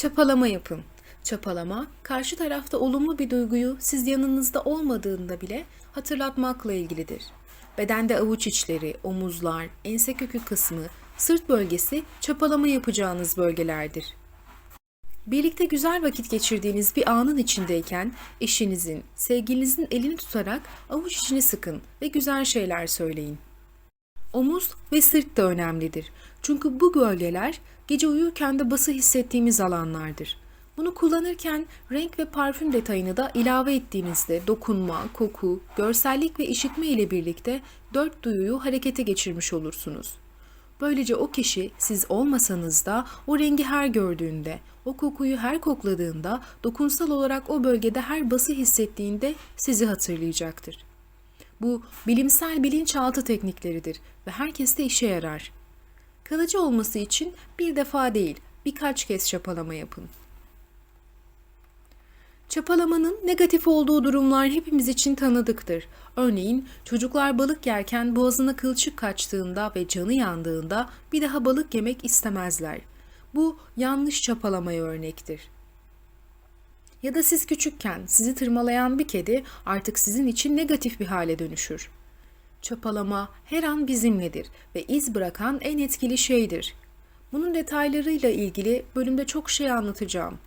Çapalama yapın. Çapalama, karşı tarafta olumlu bir duyguyu siz yanınızda olmadığında bile hatırlatmakla ilgilidir. Bedende avuç içleri, omuzlar, ense kökü kısmı, sırt bölgesi çapalama yapacağınız bölgelerdir. Birlikte güzel vakit geçirdiğiniz bir anın içindeyken eşinizin, sevgilinizin elini tutarak avuç içini sıkın ve güzel şeyler söyleyin. Omuz ve sırt da önemlidir. Çünkü bu bölgeler gece uyurken de bası hissettiğimiz alanlardır. Bunu kullanırken renk ve parfüm detayını da ilave ettiğinizde dokunma, koku, görsellik ve işitme ile birlikte dört duyuyu harekete geçirmiş olursunuz. Böylece o kişi siz olmasanız da o rengi her gördüğünde, o kokuyu her kokladığında, dokunsal olarak o bölgede her bası hissettiğinde sizi hatırlayacaktır. Bu bilimsel bilinçaltı teknikleridir ve herkeste işe yarar. Kalıcı olması için bir defa değil, birkaç kez çapalama yapın. Çapalamanın negatif olduğu durumlar hepimiz için tanıdıktır. Örneğin çocuklar balık yerken boğazına kılçık kaçtığında ve canı yandığında bir daha balık yemek istemezler. Bu yanlış çapalamaya örnektir. Ya da siz küçükken sizi tırmalayan bir kedi artık sizin için negatif bir hale dönüşür. Çapalama her an bizimledir ve iz bırakan en etkili şeydir. Bunun detaylarıyla ilgili bölümde çok şey anlatacağım.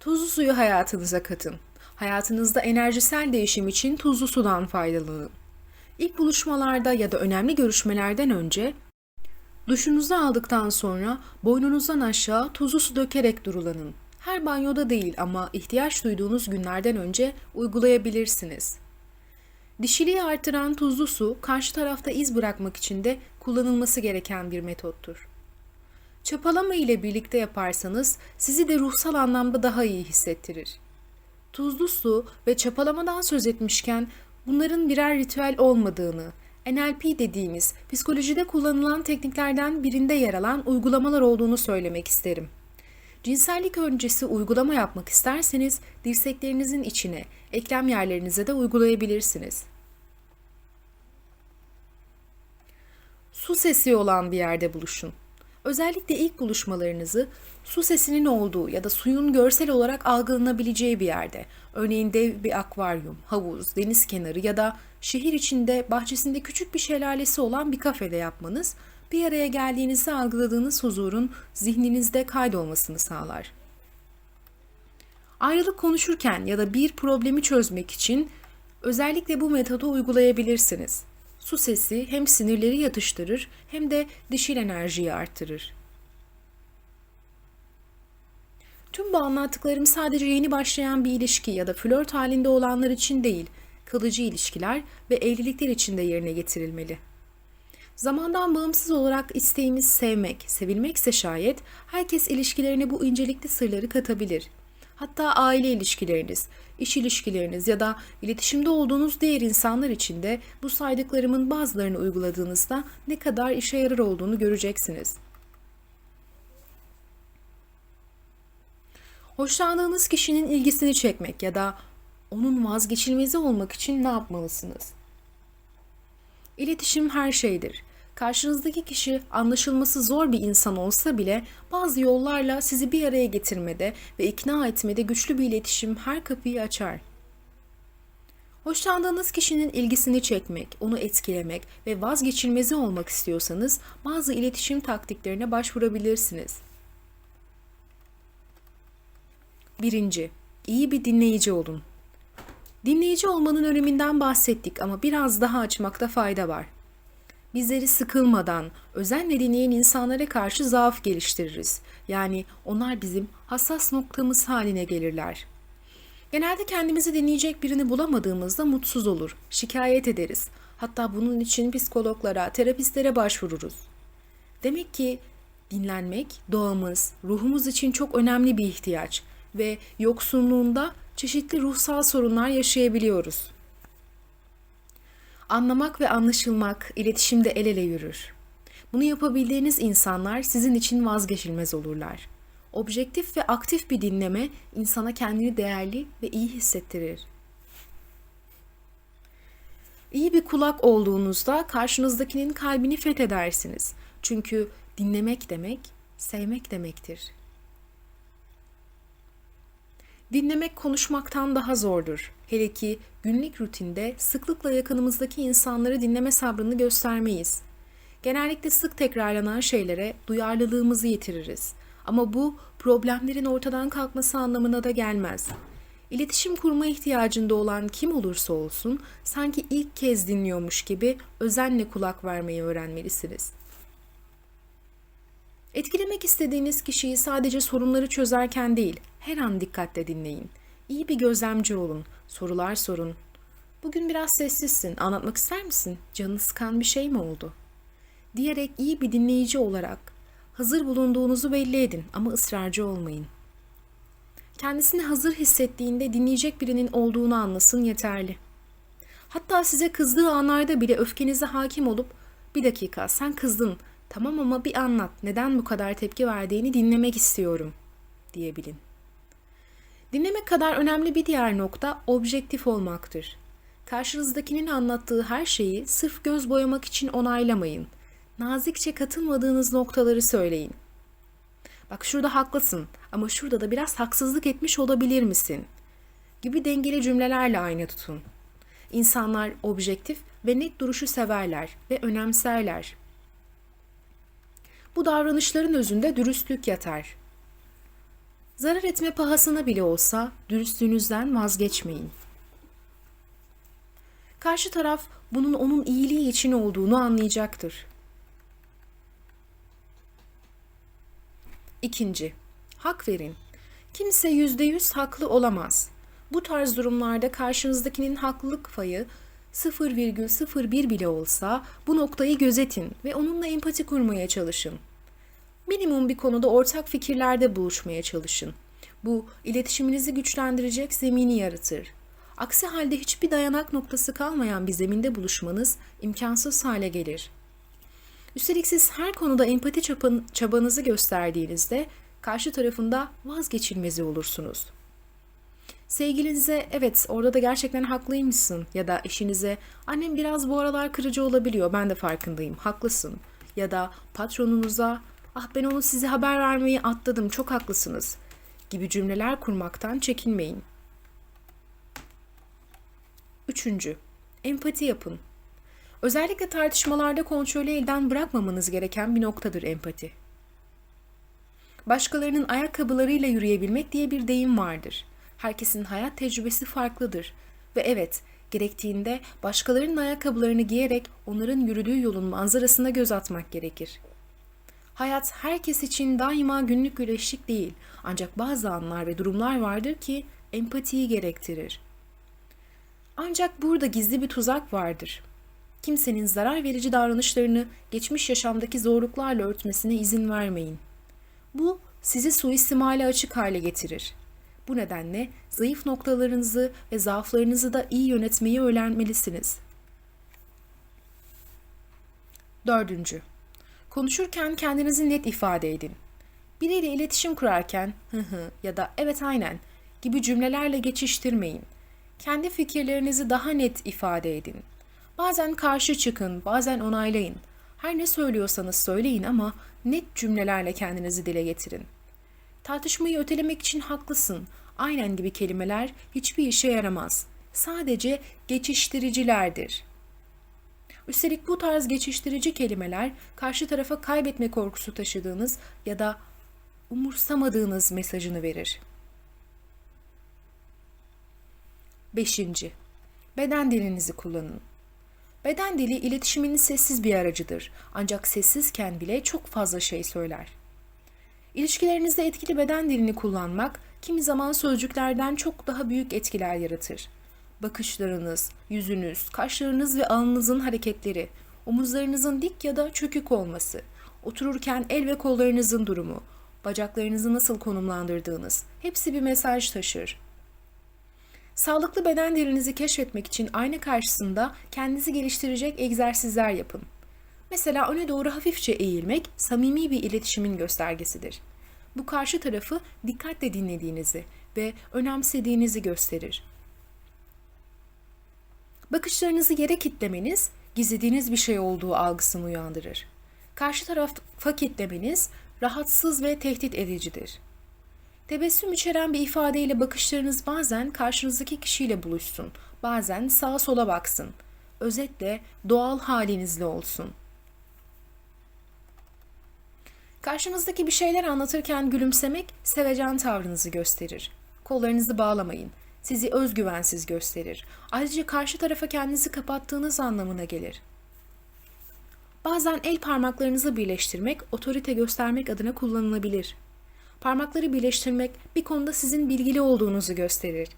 Tuzlu suyu hayatınıza katın. Hayatınızda enerjisel değişim için tuzlu sudan faydalanın. İlk buluşmalarda ya da önemli görüşmelerden önce duşunuzu aldıktan sonra boynunuzdan aşağı tuzlu su dökerek durulanın. Her banyoda değil ama ihtiyaç duyduğunuz günlerden önce uygulayabilirsiniz. Dişiliği artıran tuzlu su karşı tarafta iz bırakmak için de kullanılması gereken bir metottur. Çapalama ile birlikte yaparsanız sizi de ruhsal anlamda daha iyi hissettirir. Tuzlu su ve çapalamadan söz etmişken bunların birer ritüel olmadığını, NLP dediğimiz psikolojide kullanılan tekniklerden birinde yer alan uygulamalar olduğunu söylemek isterim. Cinsellik öncesi uygulama yapmak isterseniz dirseklerinizin içine, eklem yerlerinize de uygulayabilirsiniz. Su sesi olan bir yerde buluşun. Özellikle ilk buluşmalarınızı su sesinin olduğu ya da suyun görsel olarak algılanabileceği bir yerde, örneğin dev bir akvaryum, havuz, deniz kenarı ya da şehir içinde bahçesinde küçük bir şelalesi olan bir kafede yapmanız, bir araya geldiğinizde algıladığınız huzurun zihninizde kaydolmasını sağlar. Ayrılık konuşurken ya da bir problemi çözmek için özellikle bu metodu uygulayabilirsiniz. Su sesi hem sinirleri yatıştırır hem de dişil enerjiyi artırır. Tüm bu anlattıklarım sadece yeni başlayan bir ilişki ya da flört halinde olanlar için değil, kalıcı ilişkiler ve evlilikler için de yerine getirilmeli. Zamandan bağımsız olarak isteğimiz sevmek, sevilmekse şayet herkes ilişkilerine bu incelikli sırları katabilir. Hatta aile ilişkileriniz, iş ilişkileriniz ya da iletişimde olduğunuz diğer insanlar için de bu saydıklarımın bazılarını uyguladığınızda ne kadar işe yarar olduğunu göreceksiniz. Hoşlandığınız kişinin ilgisini çekmek ya da onun vazgeçilmezi olmak için ne yapmalısınız? İletişim her şeydir. Karşınızdaki kişi anlaşılması zor bir insan olsa bile bazı yollarla sizi bir araya getirmede ve ikna etmede güçlü bir iletişim her kapıyı açar. Hoşlandığınız kişinin ilgisini çekmek, onu etkilemek ve vazgeçilmezi olmak istiyorsanız bazı iletişim taktiklerine başvurabilirsiniz. Birinci, iyi bir dinleyici olun. Dinleyici olmanın öneminden bahsettik ama biraz daha açmakta fayda var. Bizleri sıkılmadan, özenle dinleyen insanlara karşı zaaf geliştiririz. Yani onlar bizim hassas noktamız haline gelirler. Genelde kendimizi dinleyecek birini bulamadığımızda mutsuz olur, şikayet ederiz. Hatta bunun için psikologlara, terapistlere başvururuz. Demek ki dinlenmek doğamız, ruhumuz için çok önemli bir ihtiyaç ve yoksunluğunda çeşitli ruhsal sorunlar yaşayabiliyoruz. Anlamak ve anlaşılmak iletişimde el ele yürür. Bunu yapabildiğiniz insanlar sizin için vazgeçilmez olurlar. Objektif ve aktif bir dinleme insana kendini değerli ve iyi hissettirir. İyi bir kulak olduğunuzda karşınızdakinin kalbini fethedersiniz. Çünkü dinlemek demek, sevmek demektir. Dinlemek konuşmaktan daha zordur. Hele ki günlük rutinde sıklıkla yakınımızdaki insanları dinleme sabrını göstermeyiz. Genellikle sık tekrarlanan şeylere duyarlılığımızı yitiririz. Ama bu problemlerin ortadan kalkması anlamına da gelmez. İletişim kurma ihtiyacında olan kim olursa olsun sanki ilk kez dinliyormuş gibi özenle kulak vermeyi öğrenmelisiniz. Etkilemek istediğiniz kişiyi sadece sorunları çözerken değil, her an dikkatle dinleyin. İyi bir gözlemci olun, sorular sorun. Bugün biraz sessizsin, anlatmak ister misin? Canını sıkan bir şey mi oldu? Diyerek iyi bir dinleyici olarak hazır bulunduğunuzu belli edin ama ısrarcı olmayın. Kendisini hazır hissettiğinde dinleyecek birinin olduğunu anlasın yeterli. Hatta size kızdığı anlarda bile öfkenize hakim olup bir dakika sen kızdın tamam ama bir anlat neden bu kadar tepki verdiğini dinlemek istiyorum diyebilin. Dinlemek kadar önemli bir diğer nokta objektif olmaktır. Karşınızdakinin anlattığı her şeyi sırf göz boyamak için onaylamayın. Nazikçe katılmadığınız noktaları söyleyin. Bak şurada haklısın ama şurada da biraz haksızlık etmiş olabilir misin? Gibi dengeli cümlelerle aynı tutun. İnsanlar objektif ve net duruşu severler ve önemserler. Bu davranışların özünde dürüstlük yatar. Zarar etme pahasına bile olsa dürüstlüğünüzden vazgeçmeyin. Karşı taraf bunun onun iyiliği için olduğunu anlayacaktır. İkinci, hak verin. Kimse yüzde yüz haklı olamaz. Bu tarz durumlarda karşınızdakinin haklılık payı 0,01 bile olsa bu noktayı gözetin ve onunla empati kurmaya çalışın. Minimum bir konuda ortak fikirlerde buluşmaya çalışın. Bu iletişiminizi güçlendirecek zemini yaratır. Aksi halde hiçbir dayanak noktası kalmayan bir zeminde buluşmanız imkansız hale gelir. Üstelik siz her konuda empati çabanızı gösterdiğinizde karşı tarafında vazgeçilmezi olursunuz. Sevgilinize evet orada da gerçekten haklıymışsın ya da eşinize annem biraz bu aralar kırıcı olabiliyor ben de farkındayım haklısın ya da patronunuza ah ben onu size haber vermeyi atladım çok haklısınız gibi cümleler kurmaktan çekinmeyin. Üçüncü, empati yapın. Özellikle tartışmalarda kontrolü elden bırakmamanız gereken bir noktadır empati. Başkalarının ayakkabılarıyla yürüyebilmek diye bir deyim vardır. Herkesin hayat tecrübesi farklıdır ve evet, gerektiğinde başkalarının ayakkabılarını giyerek onların yürüdüğü yolun manzarasına göz atmak gerekir. Hayat herkes için daima günlük güreşlik değil, ancak bazı anlar ve durumlar vardır ki empatiyi gerektirir. Ancak burada gizli bir tuzak vardır kimsenin zarar verici davranışlarını geçmiş yaşamdaki zorluklarla örtmesine izin vermeyin. Bu sizi suistimale açık hale getirir. Bu nedenle zayıf noktalarınızı ve zaaflarınızı da iyi yönetmeyi öğrenmelisiniz. Dördüncü, konuşurken kendinizi net ifade edin. Biriyle iletişim kurarken hı hı ya da evet aynen gibi cümlelerle geçiştirmeyin. Kendi fikirlerinizi daha net ifade edin. Bazen karşı çıkın, bazen onaylayın. Her ne söylüyorsanız söyleyin ama net cümlelerle kendinizi dile getirin. Tartışmayı ötelemek için haklısın. Aynen gibi kelimeler hiçbir işe yaramaz. Sadece geçiştiricilerdir. Üstelik bu tarz geçiştirici kelimeler karşı tarafa kaybetme korkusu taşıdığınız ya da umursamadığınız mesajını verir. 5. Beden dilinizi kullanın. Beden dili iletişiminin sessiz bir aracıdır. Ancak sessizken bile çok fazla şey söyler. İlişkilerinizde etkili beden dilini kullanmak kimi zaman sözcüklerden çok daha büyük etkiler yaratır. Bakışlarınız, yüzünüz, kaşlarınız ve alnınızın hareketleri, omuzlarınızın dik ya da çökük olması, otururken el ve kollarınızın durumu, bacaklarınızı nasıl konumlandırdığınız hepsi bir mesaj taşır. Sağlıklı beden dilinizi keşfetmek için ayna karşısında kendinizi geliştirecek egzersizler yapın. Mesela öne doğru hafifçe eğilmek samimi bir iletişimin göstergesidir. Bu karşı tarafı dikkatle dinlediğinizi ve önemsediğinizi gösterir. Bakışlarınızı yere kitlemeniz, gizlediğiniz bir şey olduğu algısını uyandırır. Karşı tarafa kitlemeniz, rahatsız ve tehdit edicidir. Tebessüm içeren bir ifadeyle bakışlarınız bazen karşınızdaki kişiyle buluşsun, bazen sağa sola baksın. Özetle doğal halinizle olsun. Karşınızdaki bir şeyler anlatırken gülümsemek sevecen tavrınızı gösterir. Kollarınızı bağlamayın. Sizi özgüvensiz gösterir. Ayrıca karşı tarafa kendinizi kapattığınız anlamına gelir. Bazen el parmaklarınızı birleştirmek otorite göstermek adına kullanılabilir. Parmakları birleştirmek bir konuda sizin bilgili olduğunuzu gösterir.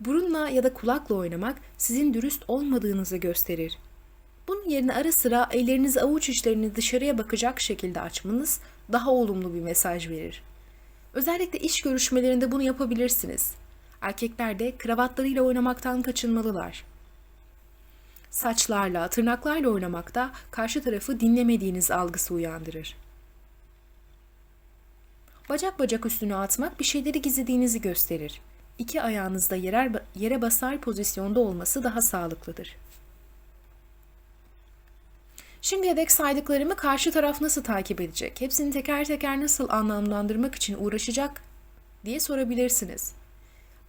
Burunla ya da kulakla oynamak sizin dürüst olmadığınızı gösterir. Bunun yerine ara sıra ellerinizi avuç içlerini dışarıya bakacak şekilde açmanız daha olumlu bir mesaj verir. Özellikle iş görüşmelerinde bunu yapabilirsiniz. Erkekler de kravatlarıyla oynamaktan kaçınmalılar. Saçlarla, tırnaklarla oynamak da karşı tarafı dinlemediğiniz algısı uyandırır. Bacak bacak üstüne atmak bir şeyleri gizlediğinizi gösterir. İki ayağınızda yerer, yere basar pozisyonda olması daha sağlıklıdır. Şimdiye dek saydıklarımı karşı taraf nasıl takip edecek? Hepsini teker teker nasıl anlamlandırmak için uğraşacak diye sorabilirsiniz.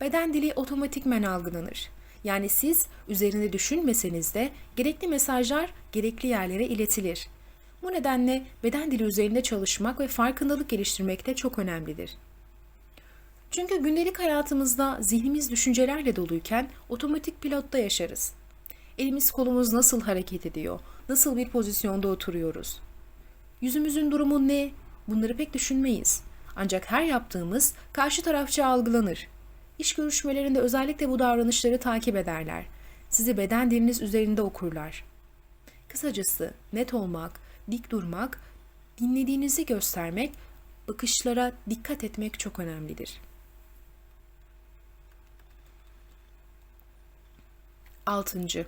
Beden dili otomatikmen algılanır. Yani siz üzerinde düşünmeseniz de gerekli mesajlar gerekli yerlere iletilir. Bu nedenle beden dili üzerinde çalışmak ve farkındalık geliştirmek de çok önemlidir. Çünkü gündelik hayatımızda zihnimiz düşüncelerle doluyken otomatik pilotta yaşarız. Elimiz kolumuz nasıl hareket ediyor? Nasıl bir pozisyonda oturuyoruz? Yüzümüzün durumu ne? Bunları pek düşünmeyiz. Ancak her yaptığımız karşı tarafça algılanır. İş görüşmelerinde özellikle bu davranışları takip ederler. Sizi beden diliniz üzerinde okurlar. Kısacası net olmak, dik durmak, dinlediğinizi göstermek, bakışlara dikkat etmek çok önemlidir. 6.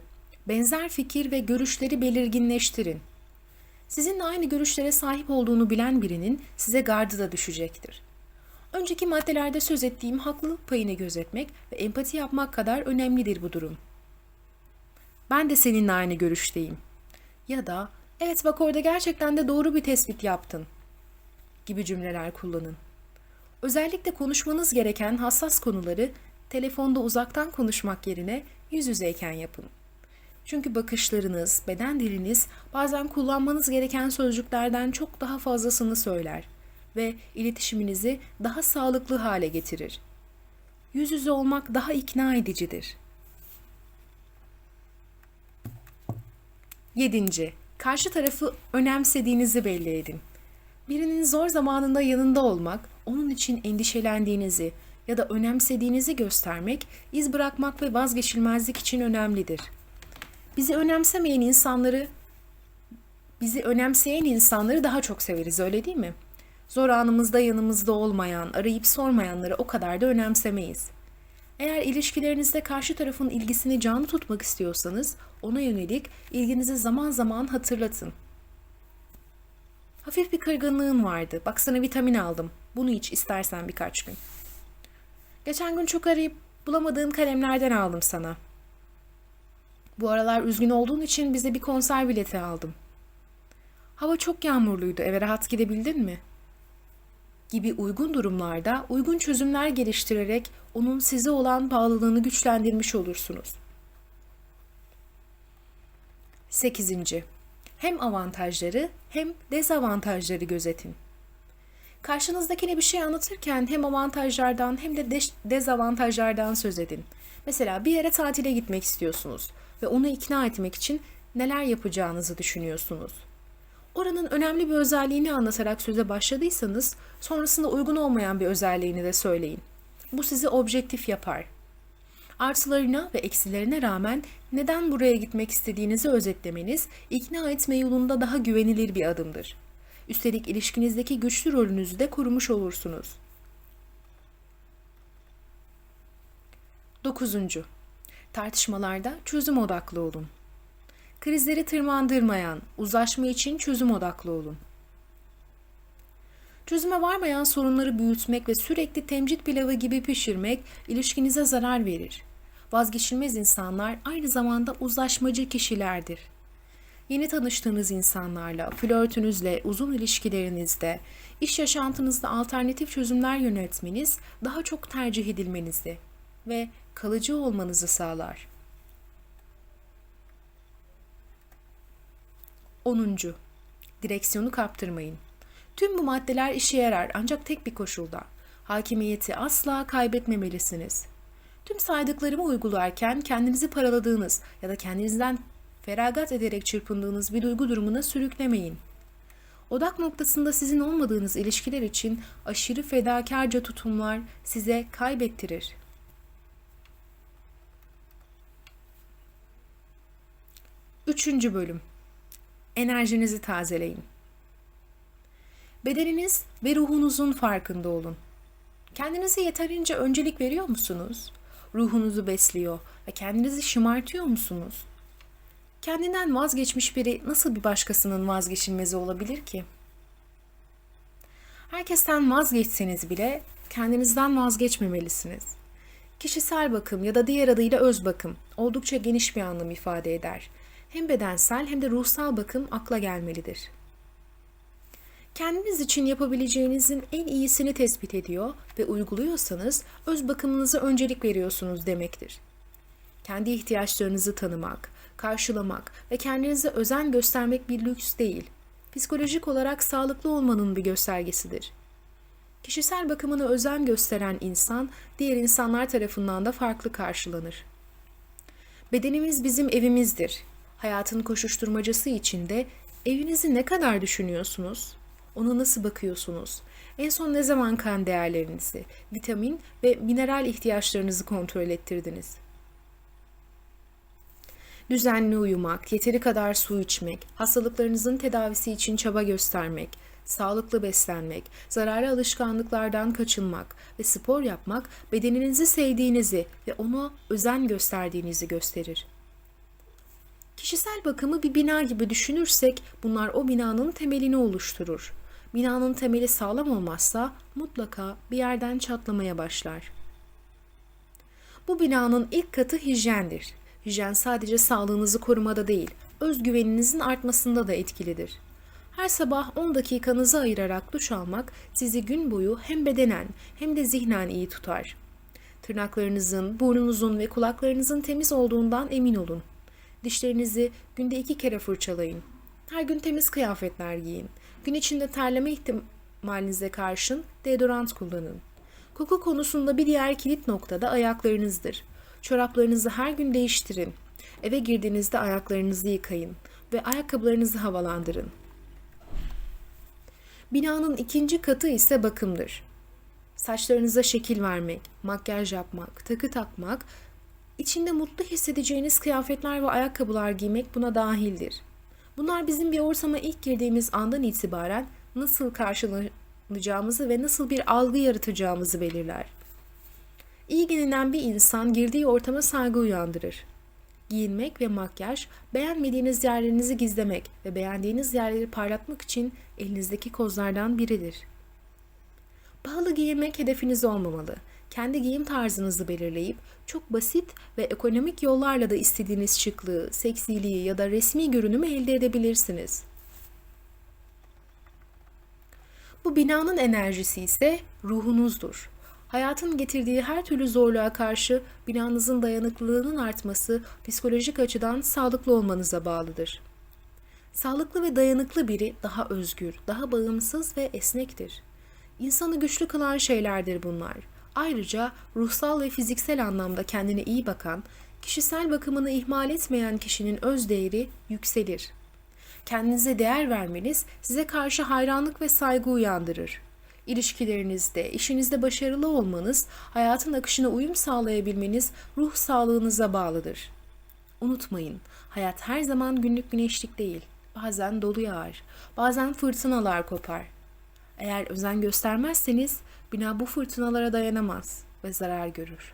Benzer fikir ve görüşleri belirginleştirin. Sizinle aynı görüşlere sahip olduğunu bilen birinin size gardı da düşecektir. Önceki maddelerde söz ettiğim haklılık payını gözetmek ve empati yapmak kadar önemlidir bu durum. Ben de seninle aynı görüşteyim. Ya da evet bak orada gerçekten de doğru bir tespit yaptın gibi cümleler kullanın. Özellikle konuşmanız gereken hassas konuları telefonda uzaktan konuşmak yerine yüz yüzeyken yapın. Çünkü bakışlarınız, beden diliniz bazen kullanmanız gereken sözcüklerden çok daha fazlasını söyler ve iletişiminizi daha sağlıklı hale getirir. Yüz yüze olmak daha ikna edicidir. 7. Karşı tarafı önemsediğinizi belli edin. Birinin zor zamanında yanında olmak, onun için endişelendiğinizi ya da önemsediğinizi göstermek, iz bırakmak ve vazgeçilmezlik için önemlidir. Bizi önemsemeyen insanları bizi önemseyen insanları daha çok severiz öyle değil mi? Zor anımızda yanımızda olmayan, arayıp sormayanları o kadar da önemsemeyiz. Eğer ilişkilerinizde karşı tarafın ilgisini canlı tutmak istiyorsanız ona yönelik ilginizi zaman zaman hatırlatın. Hafif bir kırgınlığın vardı. Bak sana vitamin aldım. Bunu iç istersen birkaç gün. Geçen gün çok arayıp bulamadığım kalemlerden aldım sana. Bu aralar üzgün olduğun için bize bir konser bileti aldım. Hava çok yağmurluydu. Eve rahat gidebildin mi?'' Gibi uygun durumlarda uygun çözümler geliştirerek onun size olan bağlılığını güçlendirmiş olursunuz. 8. Hem avantajları hem dezavantajları gözetin. Karşınızdakine bir şey anlatırken hem avantajlardan hem de dezavantajlardan söz edin. Mesela bir yere tatile gitmek istiyorsunuz ve onu ikna etmek için neler yapacağınızı düşünüyorsunuz. Oranın önemli bir özelliğini anlatarak söze başladıysanız sonrasında uygun olmayan bir özelliğini de söyleyin. Bu sizi objektif yapar. Artılarına ve eksilerine rağmen neden buraya gitmek istediğinizi özetlemeniz ikna etme yolunda daha güvenilir bir adımdır. Üstelik ilişkinizdeki güçlü rolünüzü de kurmuş olursunuz. 9. Tartışmalarda çözüm odaklı olun. Krizleri tırmandırmayan, uzlaşma için çözüm odaklı olun. Çözüme varmayan sorunları büyütmek ve sürekli temcit pilavı gibi pişirmek ilişkinize zarar verir. Vazgeçilmez insanlar aynı zamanda uzlaşmacı kişilerdir. Yeni tanıştığınız insanlarla, flörtünüzle, uzun ilişkilerinizde, iş yaşantınızda alternatif çözümler yönetmeniz daha çok tercih edilmenizi ve kalıcı olmanızı sağlar. 10. Direksiyonu kaptırmayın. Tüm bu maddeler işe yarar ancak tek bir koşulda. Hakimiyeti asla kaybetmemelisiniz. Tüm saydıklarımı uygularken kendinizi paraladığınız ya da kendinizden feragat ederek çırpındığınız bir duygu durumuna sürüklemeyin. Odak noktasında sizin olmadığınız ilişkiler için aşırı fedakarca tutumlar size kaybettirir. Üçüncü bölüm. Enerjinizi tazeleyin. Bedeniniz ve ruhunuzun farkında olun. Kendinize yeterince öncelik veriyor musunuz? Ruhunuzu besliyor ve kendinizi şımartıyor musunuz? Kendinden vazgeçmiş biri nasıl bir başkasının vazgeçilmezi olabilir ki? Herkesten vazgeçseniz bile kendinizden vazgeçmemelisiniz. Kişisel bakım ya da diğer adıyla öz bakım oldukça geniş bir anlam ifade eder. Hem bedensel hem de ruhsal bakım akla gelmelidir. Kendiniz için yapabileceğinizin en iyisini tespit ediyor ve uyguluyorsanız öz bakımınıza öncelik veriyorsunuz demektir. Kendi ihtiyaçlarınızı tanımak, karşılamak ve kendinize özen göstermek bir lüks değil, psikolojik olarak sağlıklı olmanın bir göstergesidir. Kişisel bakımına özen gösteren insan, diğer insanlar tarafından da farklı karşılanır. Bedenimiz bizim evimizdir. Hayatın koşuşturmacası içinde evinizi ne kadar düşünüyorsunuz? Ona nasıl bakıyorsunuz? En son ne zaman kan değerlerinizi, vitamin ve mineral ihtiyaçlarınızı kontrol ettirdiniz? Düzenli uyumak, yeteri kadar su içmek, hastalıklarınızın tedavisi için çaba göstermek, sağlıklı beslenmek, zararlı alışkanlıklardan kaçınmak ve spor yapmak bedeninizi sevdiğinizi ve ona özen gösterdiğinizi gösterir. Kişisel bakımı bir bina gibi düşünürsek bunlar o binanın temelini oluşturur. Binanın temeli sağlam olmazsa mutlaka bir yerden çatlamaya başlar. Bu binanın ilk katı hijyendir. Hijyen sadece sağlığınızı korumada değil, özgüveninizin artmasında da etkilidir. Her sabah 10 dakikanızı ayırarak duş almak sizi gün boyu hem bedenen hem de zihnen iyi tutar. Tırnaklarınızın, burnunuzun ve kulaklarınızın temiz olduğundan emin olun. Dişlerinizi günde iki kere fırçalayın. Her gün temiz kıyafetler giyin. Gün içinde terleme ihtimalinize karşın deodorant kullanın. Koku konusunda bir diğer kilit nokta da ayaklarınızdır. Çoraplarınızı her gün değiştirin. Eve girdiğinizde ayaklarınızı yıkayın ve ayakkabılarınızı havalandırın. Binanın ikinci katı ise bakımdır. Saçlarınıza şekil vermek, makyaj yapmak, takı takmak, içinde mutlu hissedeceğiniz kıyafetler ve ayakkabılar giymek buna dahildir. Bunlar bizim bir ortama ilk girdiğimiz andan itibaren nasıl karşılanacağımızı ve nasıl bir algı yaratacağımızı belirler. İyi giyinen bir insan girdiği ortama saygı uyandırır. Giyinmek ve makyaj, beğenmediğiniz yerlerinizi gizlemek ve beğendiğiniz yerleri parlatmak için elinizdeki kozlardan biridir. Pahalı giyinmek hedefiniz olmamalı. Kendi giyim tarzınızı belirleyip çok basit ve ekonomik yollarla da istediğiniz şıklığı, seksiliği ya da resmi görünümü elde edebilirsiniz. Bu binanın enerjisi ise ruhunuzdur. Hayatın getirdiği her türlü zorluğa karşı binanızın dayanıklılığının artması psikolojik açıdan sağlıklı olmanıza bağlıdır. Sağlıklı ve dayanıklı biri daha özgür, daha bağımsız ve esnektir. İnsanı güçlü kılan şeylerdir bunlar. Ayrıca ruhsal ve fiziksel anlamda kendine iyi bakan, kişisel bakımını ihmal etmeyen kişinin öz değeri yükselir. Kendinize değer vermeniz size karşı hayranlık ve saygı uyandırır. İlişkilerinizde, işinizde başarılı olmanız, hayatın akışına uyum sağlayabilmeniz ruh sağlığınıza bağlıdır. Unutmayın, hayat her zaman günlük güneşlik değil. Bazen dolu yağar, bazen fırtınalar kopar. Eğer özen göstermezseniz bina bu fırtınalara dayanamaz ve zarar görür.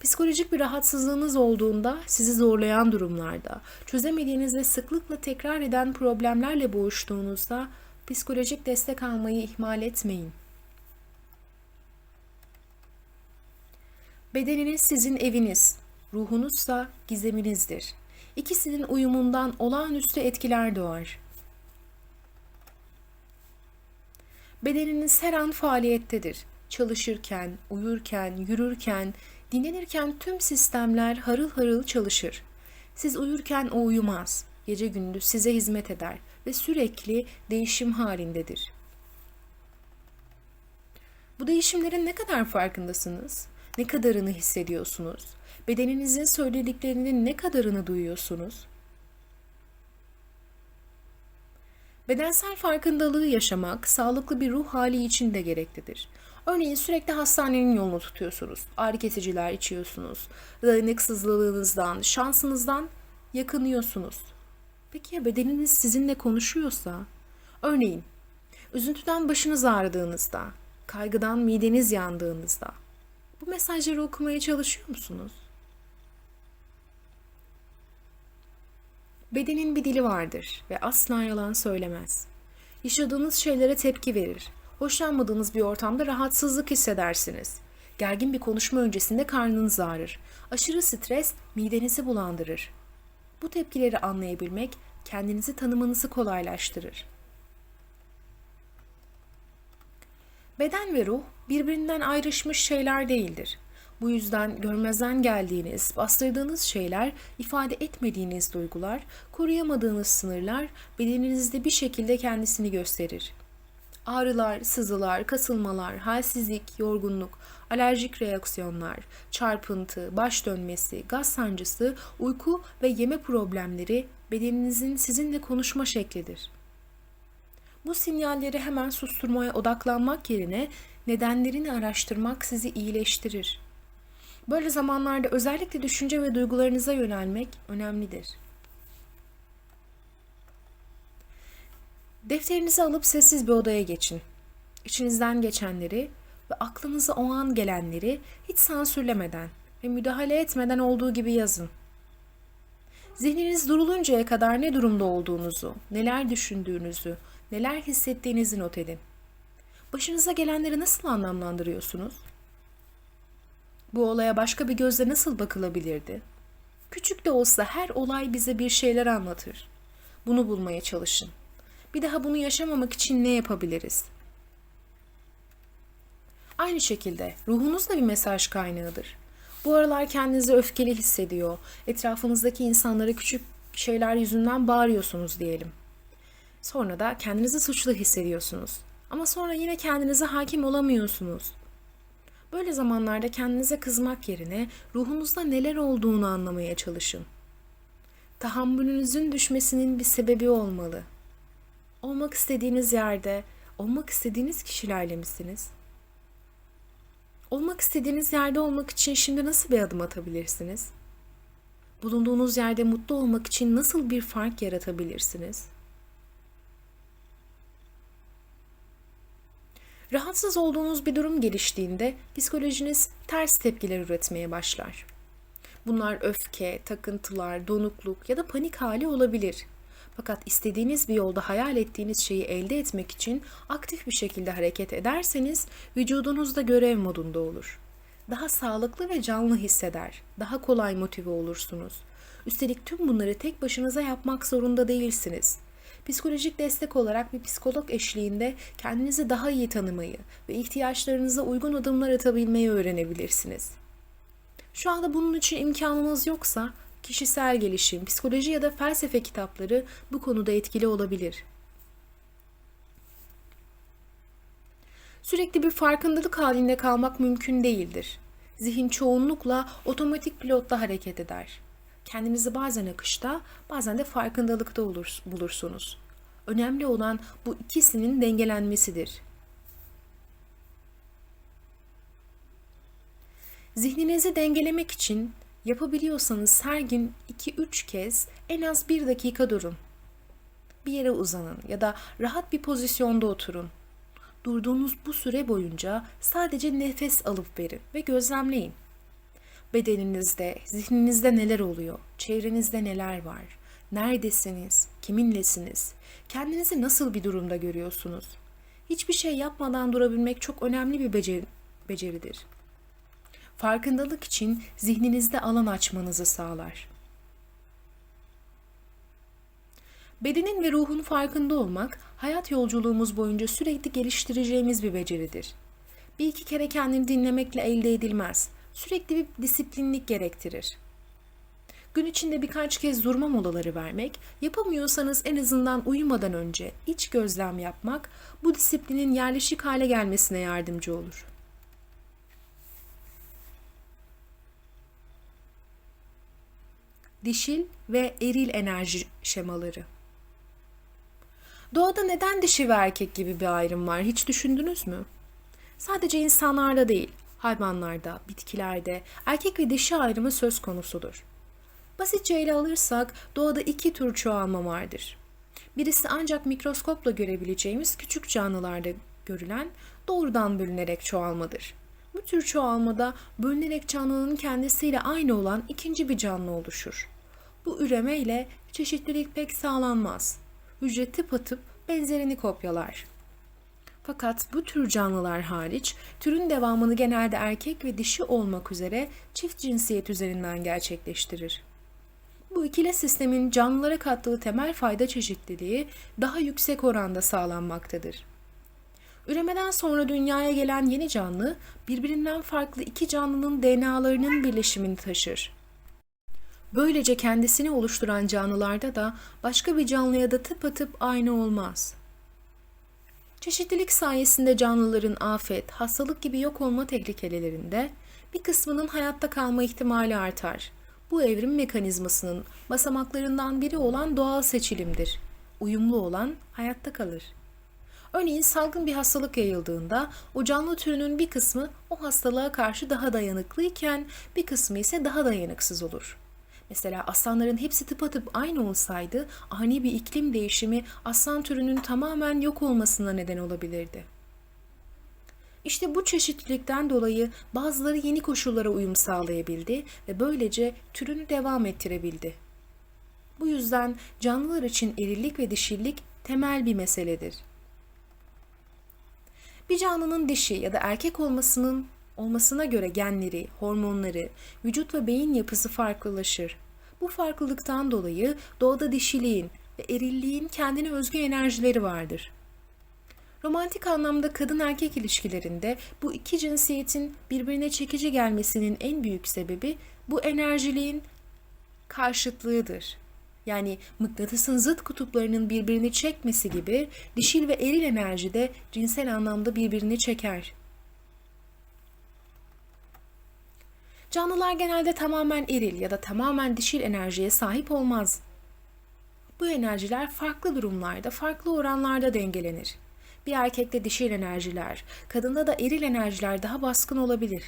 Psikolojik bir rahatsızlığınız olduğunda, sizi zorlayan durumlarda, çözemediğiniz ve sıklıkla tekrar eden problemlerle boğuştuğunuzda psikolojik destek almayı ihmal etmeyin. Bedeniniz sizin eviniz, ruhunuzsa gizeminizdir. İkisinin uyumundan olağanüstü etkiler doğar. Bedeniniz her an faaliyettedir. Çalışırken, uyurken, yürürken, dinlenirken tüm sistemler harıl harıl çalışır. Siz uyurken o uyumaz. Gece gündüz size hizmet eder ve sürekli değişim halindedir. Bu değişimlerin ne kadar farkındasınız? Ne kadarını hissediyorsunuz? Bedeninizin söylediklerinin ne kadarını duyuyorsunuz? Bedensel farkındalığı yaşamak sağlıklı bir ruh hali için de gereklidir. Örneğin sürekli hastanenin yolunu tutuyorsunuz. Ağrı kesiciler içiyorsunuz. Dayanıksızlığınızdan, şansınızdan yakınıyorsunuz. Peki ya bedeniniz sizinle konuşuyorsa? Örneğin üzüntüden başınız ağrıdığınızda, kaygıdan mideniz yandığınızda bu mesajları okumaya çalışıyor musunuz? Bedenin bir dili vardır ve asla yalan söylemez. Yaşadığınız şeylere tepki verir. Hoşlanmadığınız bir ortamda rahatsızlık hissedersiniz. Gergin bir konuşma öncesinde karnınız ağrır. Aşırı stres midenizi bulandırır. Bu tepkileri anlayabilmek kendinizi tanımanızı kolaylaştırır. Beden ve ruh birbirinden ayrışmış şeyler değildir. Bu yüzden görmezden geldiğiniz, bastırdığınız şeyler, ifade etmediğiniz duygular, koruyamadığınız sınırlar bedeninizde bir şekilde kendisini gösterir. Ağrılar, sızılar, kasılmalar, halsizlik, yorgunluk, alerjik reaksiyonlar, çarpıntı, baş dönmesi, gaz sancısı, uyku ve yeme problemleri bedeninizin sizinle konuşma şeklidir. Bu sinyalleri hemen susturmaya odaklanmak yerine nedenlerini araştırmak sizi iyileştirir. Böyle zamanlarda özellikle düşünce ve duygularınıza yönelmek önemlidir. Defterinizi alıp sessiz bir odaya geçin. İçinizden geçenleri ve aklınıza o an gelenleri hiç sansürlemeden ve müdahale etmeden olduğu gibi yazın. Zihniniz duruluncaya kadar ne durumda olduğunuzu, neler düşündüğünüzü, neler hissettiğinizi not edin. Başınıza gelenleri nasıl anlamlandırıyorsunuz? Bu olaya başka bir gözle nasıl bakılabilirdi? Küçük de olsa her olay bize bir şeyler anlatır. Bunu bulmaya çalışın. Bir daha bunu yaşamamak için ne yapabiliriz? Aynı şekilde ruhunuz da bir mesaj kaynağıdır. Bu aralar kendinizi öfkeli hissediyor, etrafınızdaki insanlara küçük şeyler yüzünden bağırıyorsunuz diyelim. Sonra da kendinizi suçlu hissediyorsunuz. Ama sonra yine kendinize hakim olamıyorsunuz. Böyle zamanlarda kendinize kızmak yerine ruhunuzda neler olduğunu anlamaya çalışın. Tahammülünüzün düşmesinin bir sebebi olmalı. Olmak istediğiniz yerde, olmak istediğiniz kişilerle misiniz? Olmak istediğiniz yerde olmak için şimdi nasıl bir adım atabilirsiniz? Bulunduğunuz yerde mutlu olmak için nasıl bir fark yaratabilirsiniz?'' Rahatsız olduğunuz bir durum geliştiğinde psikolojiniz ters tepkiler üretmeye başlar. Bunlar öfke, takıntılar, donukluk ya da panik hali olabilir. Fakat istediğiniz bir yolda hayal ettiğiniz şeyi elde etmek için aktif bir şekilde hareket ederseniz vücudunuz da görev modunda olur. Daha sağlıklı ve canlı hisseder, daha kolay motive olursunuz. Üstelik tüm bunları tek başınıza yapmak zorunda değilsiniz. Psikolojik destek olarak bir psikolog eşliğinde kendinizi daha iyi tanımayı ve ihtiyaçlarınıza uygun adımlar atabilmeyi öğrenebilirsiniz. Şu anda bunun için imkanınız yoksa kişisel gelişim, psikoloji ya da felsefe kitapları bu konuda etkili olabilir. Sürekli bir farkındalık halinde kalmak mümkün değildir. Zihin çoğunlukla otomatik pilotta hareket eder. Kendinizi bazen akışta, bazen de farkındalıkta olur, bulursunuz. Önemli olan bu ikisinin dengelenmesidir. Zihninizi dengelemek için yapabiliyorsanız her gün 2-3 kez en az 1 dakika durun. Bir yere uzanın ya da rahat bir pozisyonda oturun. Durduğunuz bu süre boyunca sadece nefes alıp verin ve gözlemleyin. Bedeninizde, zihninizde neler oluyor? Çevrenizde neler var? Neredesiniz? Kiminlesiniz? Kendinizi nasıl bir durumda görüyorsunuz? Hiçbir şey yapmadan durabilmek çok önemli bir beceri, beceridir. farkındalık için zihninizde alan açmanızı sağlar. Bedenin ve ruhun farkında olmak, hayat yolculuğumuz boyunca sürekli geliştireceğimiz bir beceridir. Bir iki kere kendini dinlemekle elde edilmez. Sürekli bir disiplinlik gerektirir. Gün içinde birkaç kez durma molaları vermek, yapamıyorsanız en azından uyumadan önce iç gözlem yapmak bu disiplinin yerleşik hale gelmesine yardımcı olur. Dişil ve eril enerji şemaları. Doğada neden dişi ve erkek gibi bir ayrım var hiç düşündünüz mü? Sadece insanlarda değil, hayvanlarda, bitkilerde erkek ve dişi ayrımı söz konusudur. Basitçe ele alırsak doğada iki tür çoğalma vardır. Birisi ancak mikroskopla görebileceğimiz küçük canlılarda görülen doğrudan bölünerek çoğalmadır. Bu tür çoğalmada bölünerek canlının kendisiyle aynı olan ikinci bir canlı oluşur. Bu üreme ile çeşitlilik pek sağlanmaz. Hücre tıpatıp benzerini kopyalar. Fakat bu tür canlılar hariç türün devamını genelde erkek ve dişi olmak üzere çift cinsiyet üzerinden gerçekleştirir. Bu ikili sistemin canlılara kattığı temel fayda çeşitliliği daha yüksek oranda sağlanmaktadır. Üremeden sonra dünyaya gelen yeni canlı birbirinden farklı iki canlının DNA'larının birleşimini taşır. Böylece kendisini oluşturan canlılarda da başka bir canlıya da tıpatıp aynı olmaz. Çeşitlilik sayesinde canlıların afet, hastalık gibi yok olma tehlikelerinde bir kısmının hayatta kalma ihtimali artar. Bu evrim mekanizmasının basamaklarından biri olan doğal seçilimdir. Uyumlu olan hayatta kalır. Örneğin salgın bir hastalık yayıldığında o canlı türünün bir kısmı o hastalığa karşı daha dayanıklıyken bir kısmı ise daha dayanıksız olur. Mesela aslanların hepsi tıpatıp aynı olsaydı ani bir iklim değişimi aslan türünün tamamen yok olmasına neden olabilirdi. İşte bu çeşitlilikten dolayı bazıları yeni koşullara uyum sağlayabildi ve böylece türünü devam ettirebildi. Bu yüzden canlılar için erillik ve dişillik temel bir meseledir. Bir canlının dişi ya da erkek olmasının olmasına göre genleri, hormonları, vücut ve beyin yapısı farklılaşır. Bu farklılıktan dolayı doğada dişiliğin ve erilliğin kendine özgü enerjileri vardır. Romantik anlamda kadın erkek ilişkilerinde bu iki cinsiyetin birbirine çekici gelmesinin en büyük sebebi bu enerjiliğin karşıtlığıdır. Yani mıknatısın zıt kutuplarının birbirini çekmesi gibi dişil ve eril enerji de cinsel anlamda birbirini çeker. Canlılar genelde tamamen eril ya da tamamen dişil enerjiye sahip olmaz. Bu enerjiler farklı durumlarda, farklı oranlarda dengelenir. Bir erkekte dişil enerjiler, kadında da eril enerjiler daha baskın olabilir.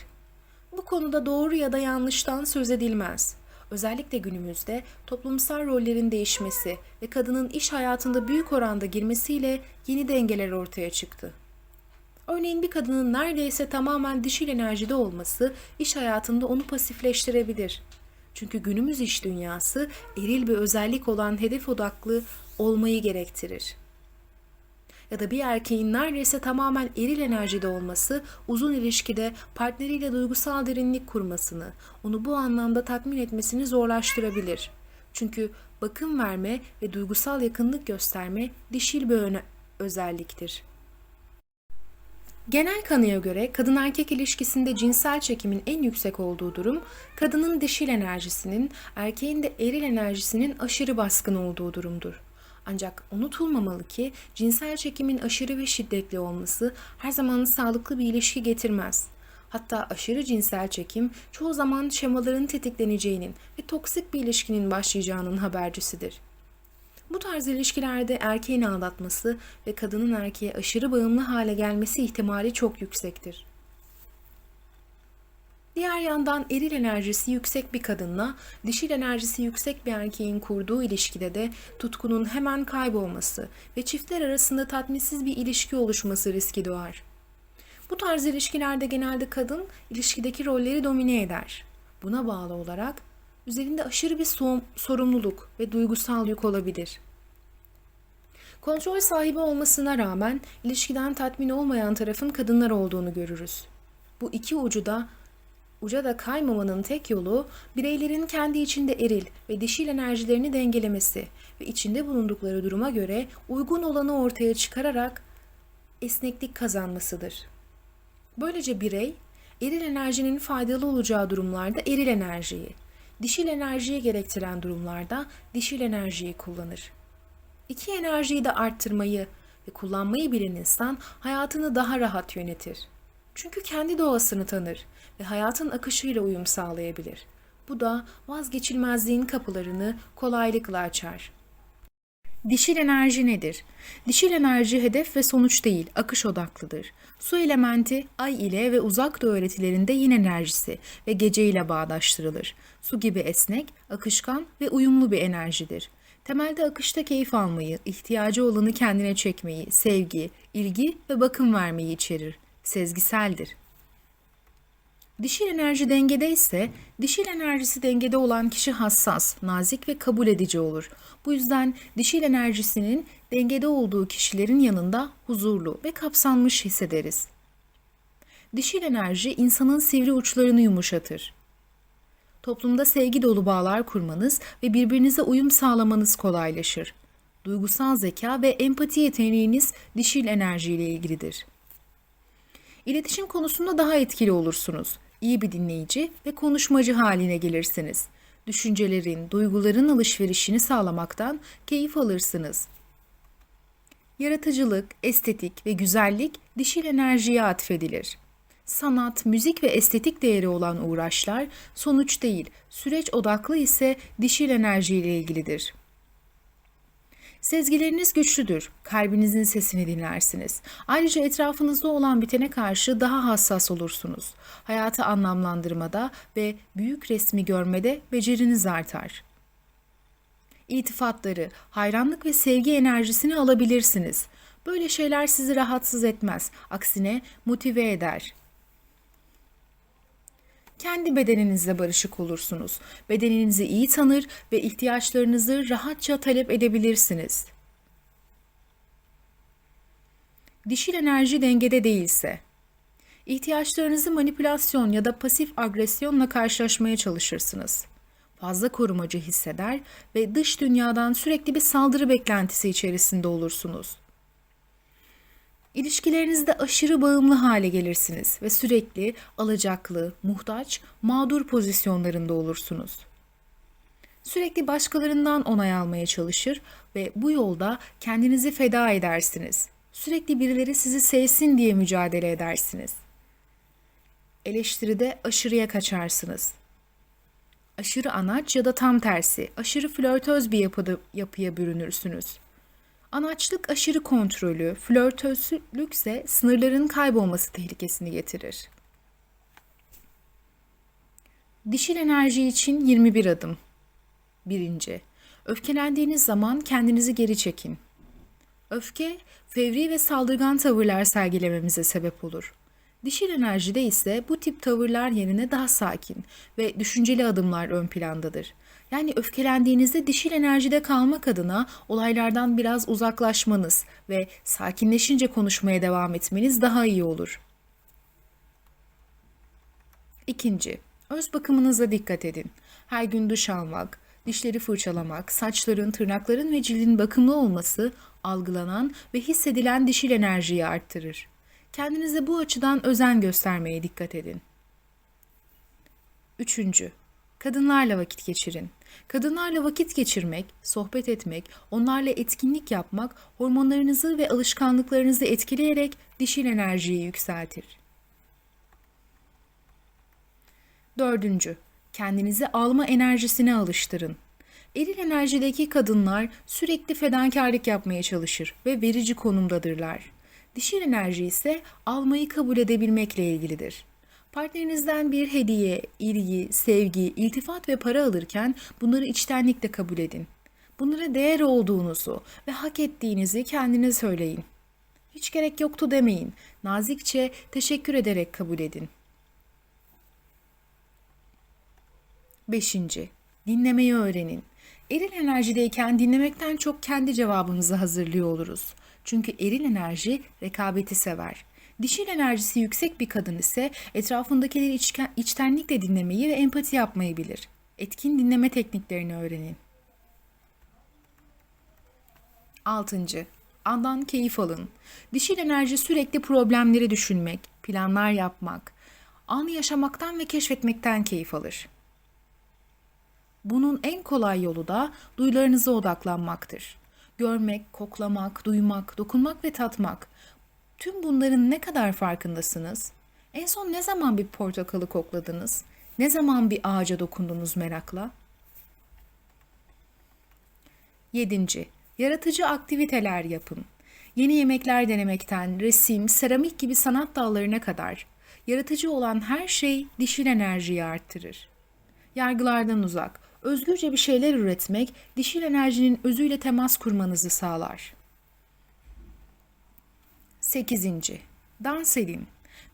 Bu konuda doğru ya da yanlıştan söz edilmez. Özellikle günümüzde toplumsal rollerin değişmesi ve kadının iş hayatında büyük oranda girmesiyle yeni dengeler ortaya çıktı. Örneğin bir kadının neredeyse tamamen dişil enerjide olması iş hayatında onu pasifleştirebilir. Çünkü günümüz iş dünyası eril bir özellik olan hedef odaklı olmayı gerektirir. Ya da bir erkeğin neredeyse tamamen eril enerjide olması uzun ilişkide partneriyle duygusal derinlik kurmasını, onu bu anlamda tatmin etmesini zorlaştırabilir. Çünkü bakım verme ve duygusal yakınlık gösterme dişil bir özelliktir. Genel kanıya göre kadın erkek ilişkisinde cinsel çekimin en yüksek olduğu durum kadının dişil enerjisinin, erkeğin de eril enerjisinin aşırı baskın olduğu durumdur. Ancak unutulmamalı ki cinsel çekimin aşırı ve şiddetli olması her zaman sağlıklı bir ilişki getirmez. Hatta aşırı cinsel çekim çoğu zaman şemaların tetikleneceğinin ve toksik bir ilişkinin başlayacağının habercisidir. Bu tarz ilişkilerde erkeğin aldatması ve kadının erkeğe aşırı bağımlı hale gelmesi ihtimali çok yüksektir. Diğer yandan eril enerjisi yüksek bir kadınla dişil enerjisi yüksek bir erkeğin kurduğu ilişkide de tutkunun hemen kaybolması ve çiftler arasında tatminsiz bir ilişki oluşması riski doğar. Bu tarz ilişkilerde genelde kadın ilişkideki rolleri domine eder. Buna bağlı olarak üzerinde aşırı bir sorumluluk ve duygusal yük olabilir. Kontrol sahibi olmasına rağmen ilişkiden tatmin olmayan tarafın kadınlar olduğunu görürüz. Bu iki ucu da Uca da kaymamanın tek yolu bireylerin kendi içinde eril ve dişil enerjilerini dengelemesi ve içinde bulundukları duruma göre uygun olanı ortaya çıkararak esneklik kazanmasıdır. Böylece birey eril enerjinin faydalı olacağı durumlarda eril enerjiyi, dişil enerjiyi gerektiren durumlarda dişil enerjiyi kullanır. İki enerjiyi de arttırmayı ve kullanmayı bilen insan hayatını daha rahat yönetir. Çünkü kendi doğasını tanır ve hayatın akışıyla uyum sağlayabilir. Bu da vazgeçilmezliğin kapılarını kolaylıkla açar. Dişil enerji nedir? Dişil enerji hedef ve sonuç değil, akış odaklıdır. Su elementi ay ile ve uzak doğu öğretilerinde yin enerjisi ve gece ile bağdaştırılır. Su gibi esnek, akışkan ve uyumlu bir enerjidir. Temelde akışta keyif almayı, ihtiyacı olanı kendine çekmeyi, sevgi, ilgi ve bakım vermeyi içerir. Sezgiseldir. Dişil enerji dengede ise dişil enerjisi dengede olan kişi hassas, nazik ve kabul edici olur. Bu yüzden dişil enerjisinin dengede olduğu kişilerin yanında huzurlu ve kapsanmış hissederiz. Dişil enerji insanın sivri uçlarını yumuşatır. Toplumda sevgi dolu bağlar kurmanız ve birbirinize uyum sağlamanız kolaylaşır. Duygusal zeka ve empati yeteneğiniz dişil enerjiyle ilgilidir. İletişim konusunda daha etkili olursunuz. İyi bir dinleyici ve konuşmacı haline gelirsiniz. Düşüncelerin, duyguların alışverişini sağlamaktan keyif alırsınız. Yaratıcılık, estetik ve güzellik dişil enerjiye atfedilir. Sanat, müzik ve estetik değeri olan uğraşlar sonuç değil, süreç odaklı ise dişil enerjiyle ilgilidir. Sezgileriniz güçlüdür. Kalbinizin sesini dinlersiniz. Ayrıca etrafınızda olan bitene karşı daha hassas olursunuz. Hayatı anlamlandırmada ve büyük resmi görmede beceriniz artar. İltifatları, hayranlık ve sevgi enerjisini alabilirsiniz. Böyle şeyler sizi rahatsız etmez. Aksine motive eder. Kendi bedeninizle barışık olursunuz. Bedeninizi iyi tanır ve ihtiyaçlarınızı rahatça talep edebilirsiniz. Dişil enerji dengede değilse, ihtiyaçlarınızı manipülasyon ya da pasif agresyonla karşılaşmaya çalışırsınız. Fazla korumacı hisseder ve dış dünyadan sürekli bir saldırı beklentisi içerisinde olursunuz. İlişkilerinizde aşırı bağımlı hale gelirsiniz ve sürekli alacaklı, muhtaç, mağdur pozisyonlarında olursunuz. Sürekli başkalarından onay almaya çalışır ve bu yolda kendinizi feda edersiniz. Sürekli birileri sizi sevsin diye mücadele edersiniz. Eleştiride aşırıya kaçarsınız. Aşırı anaç ya da tam tersi, aşırı flörtöz bir yapıda, yapıya bürünürsünüz. Anaçlık aşırı kontrolü, flörtözlük sınırların kaybolması tehlikesini getirir. Dişil enerji için 21 adım. 1. Öfkelendiğiniz zaman kendinizi geri çekin. Öfke, fevri ve saldırgan tavırlar sergilememize sebep olur. Dişil enerjide ise bu tip tavırlar yerine daha sakin ve düşünceli adımlar ön plandadır. Yani öfkelendiğinizde dişil enerjide kalmak adına olaylardan biraz uzaklaşmanız ve sakinleşince konuşmaya devam etmeniz daha iyi olur. İkinci, öz bakımınıza dikkat edin. Her gün duş almak, dişleri fırçalamak, saçların, tırnakların ve cildin bakımlı olması algılanan ve hissedilen dişil enerjiyi arttırır. Kendinize bu açıdan özen göstermeye dikkat edin. Üçüncü, kadınlarla vakit geçirin. Kadınlarla vakit geçirmek, sohbet etmek, onlarla etkinlik yapmak hormonlarınızı ve alışkanlıklarınızı etkileyerek dişil enerjiyi yükseltir. Dördüncü, kendinizi alma enerjisine alıştırın. Eril enerjideki kadınlar sürekli fedakarlık yapmaya çalışır ve verici konumdadırlar. Dişil enerji ise almayı kabul edebilmekle ilgilidir. Partnerinizden bir hediye, ilgi, sevgi, iltifat ve para alırken bunları içtenlikle kabul edin. Bunlara değer olduğunuzu ve hak ettiğinizi kendine söyleyin. Hiç gerek yoktu demeyin. Nazikçe teşekkür ederek kabul edin. 5. Dinlemeyi öğrenin. Eril enerjideyken dinlemekten çok kendi cevabımızı hazırlıyor oluruz. Çünkü eril enerji rekabeti sever. Dişil enerjisi yüksek bir kadın ise etrafındakileri içtenlikle dinlemeyi ve empati yapmayı bilir. Etkin dinleme tekniklerini öğrenin. 6. Andan keyif alın. Dişil enerji sürekli problemleri düşünmek, planlar yapmak, anı yaşamaktan ve keşfetmekten keyif alır. Bunun en kolay yolu da duyularınıza odaklanmaktır. Görmek, koklamak, duymak, dokunmak ve tatmak. Tüm bunların ne kadar farkındasınız? En son ne zaman bir portakalı kokladınız? Ne zaman bir ağaca dokundunuz merakla? 7. Yaratıcı aktiviteler yapın. Yeni yemekler denemekten resim, seramik gibi sanat dallarına kadar yaratıcı olan her şey dişil enerjiyi arttırır. Yargılardan uzak, özgürce bir şeyler üretmek dişil enerjinin özüyle temas kurmanızı sağlar. 8. Dans edin.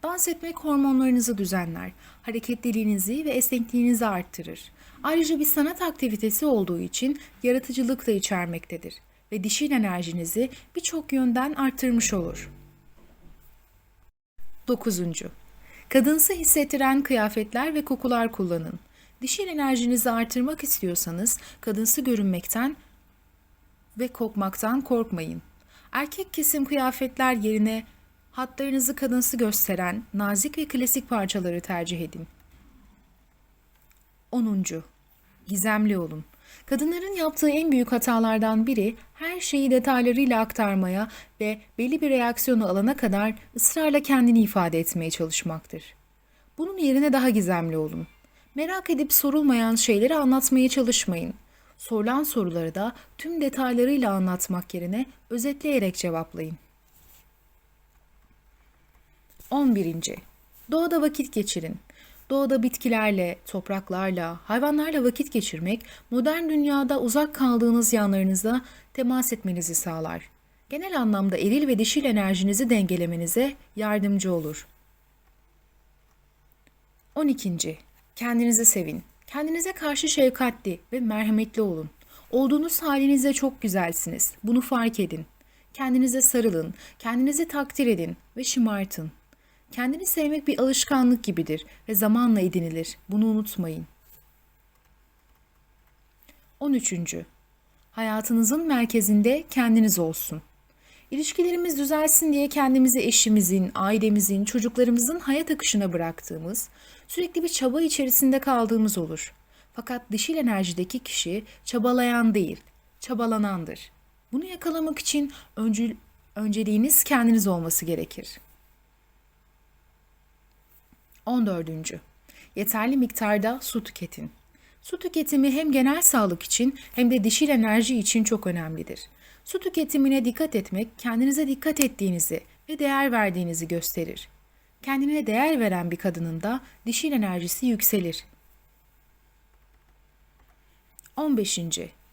Dans etmek hormonlarınızı düzenler, hareketliliğinizi ve esnekliğinizi arttırır. Ayrıca bir sanat aktivitesi olduğu için yaratıcılık da içermektedir ve dişil enerjinizi birçok yönden arttırmış olur. 9. Kadınsı hissettiren kıyafetler ve kokular kullanın. Dişil enerjinizi artırmak istiyorsanız kadınsı görünmekten ve kokmaktan korkmayın. Erkek kesim kıyafetler yerine hatlarınızı kadınsı gösteren nazik ve klasik parçaları tercih edin. 10. Gizemli olun. Kadınların yaptığı en büyük hatalardan biri her şeyi detaylarıyla aktarmaya ve belli bir reaksiyonu alana kadar ısrarla kendini ifade etmeye çalışmaktır. Bunun yerine daha gizemli olun. Merak edip sorulmayan şeyleri anlatmaya çalışmayın. Sorulan soruları da tüm detaylarıyla anlatmak yerine özetleyerek cevaplayın. 11. Doğada vakit geçirin. Doğada bitkilerle, topraklarla, hayvanlarla vakit geçirmek, modern dünyada uzak kaldığınız yanlarınızda temas etmenizi sağlar. Genel anlamda eril ve dişil enerjinizi dengelemenize yardımcı olur. 12. Kendinizi sevin. Kendinize karşı şefkatli ve merhametli olun. Olduğunuz halinizde çok güzelsiniz. Bunu fark edin. Kendinize sarılın, kendinizi takdir edin ve şımartın. Kendini sevmek bir alışkanlık gibidir ve zamanla edinilir. Bunu unutmayın. 13. Hayatınızın merkezinde kendiniz olsun. İlişkilerimiz düzelsin diye kendimizi eşimizin, ailemizin, çocuklarımızın hayat akışına bıraktığımız, sürekli bir çaba içerisinde kaldığımız olur. Fakat dişil enerjideki kişi çabalayan değil, çabalanandır. Bunu yakalamak için öncül, önceliğiniz kendiniz olması gerekir. 14. Yeterli miktarda su tüketin. Su tüketimi hem genel sağlık için hem de dişil enerji için çok önemlidir. Su tüketimine dikkat etmek kendinize dikkat ettiğinizi ve değer verdiğinizi gösterir. Kendine değer veren bir kadının da dişil enerjisi yükselir. 15.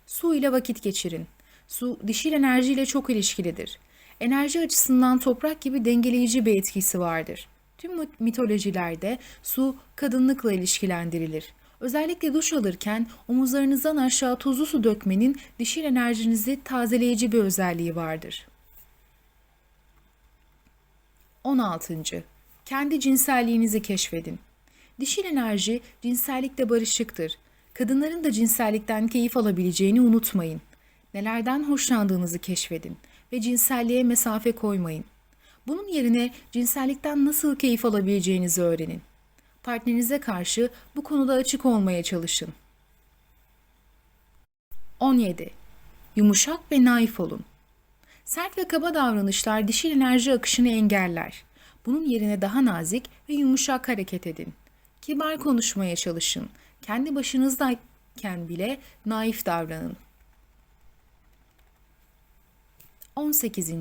Su ile vakit geçirin. Su dişil enerjiyle çok ilişkilidir. Enerji açısından toprak gibi dengeleyici bir etkisi vardır. Tüm mitolojilerde su kadınlıkla ilişkilendirilir. Özellikle duş alırken omuzlarınızdan aşağı tuzlu su dökmenin dişil enerjinizi tazeleyici bir özelliği vardır. 16. Kendi cinselliğinizi keşfedin. Dişil enerji cinsellikle barışıktır. Kadınların da cinsellikten keyif alabileceğini unutmayın. Nelerden hoşlandığınızı keşfedin ve cinselliğe mesafe koymayın. Bunun yerine cinsellikten nasıl keyif alabileceğinizi öğrenin. Partnerinize karşı bu konuda açık olmaya çalışın. 17. Yumuşak ve naif olun. Sert ve kaba davranışlar dişil enerji akışını engeller. Bunun yerine daha nazik ve yumuşak hareket edin. Kibar konuşmaya çalışın. Kendi başınızdayken bile naif davranın. 18.